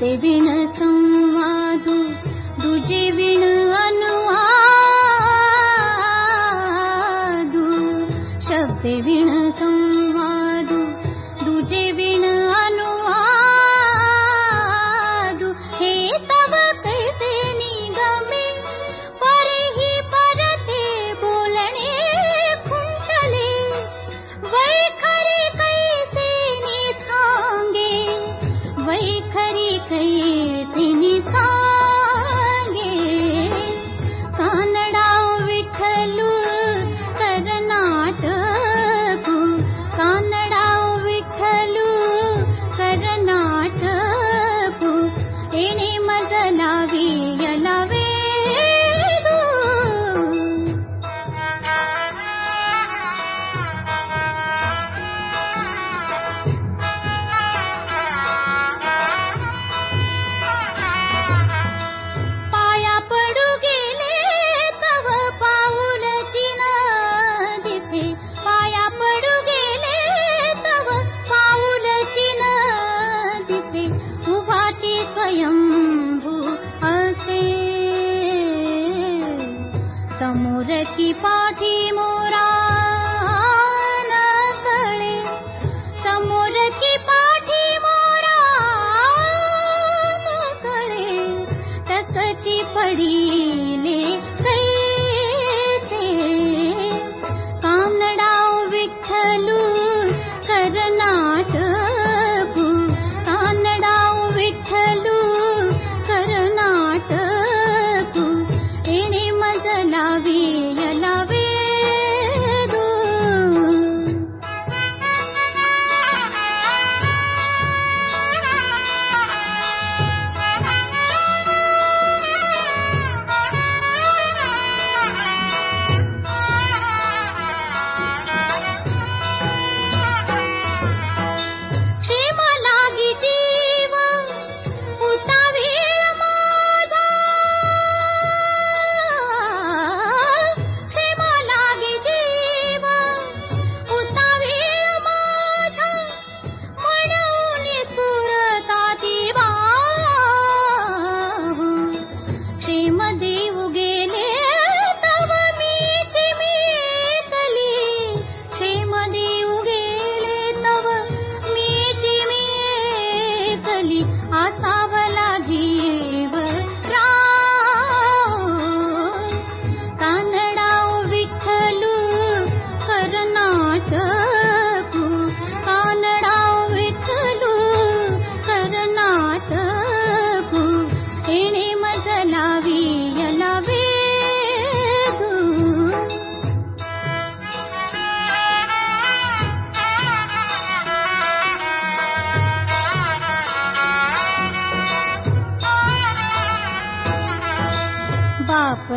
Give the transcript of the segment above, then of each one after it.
ते विण ीण दुजे विण बीण अनुवाग शब्दी ಕೈ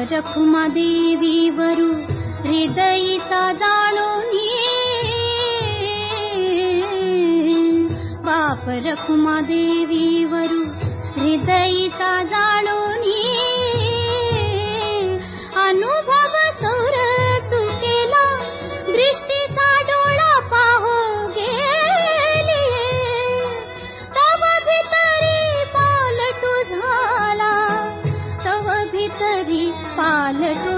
रमा देवी वरु हृदय सदाणो पाप रकुमा देवी वरु हृदय जा ಕಾಲಟ